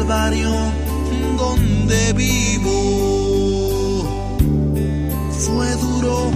Calvario donde vivo. Fue duro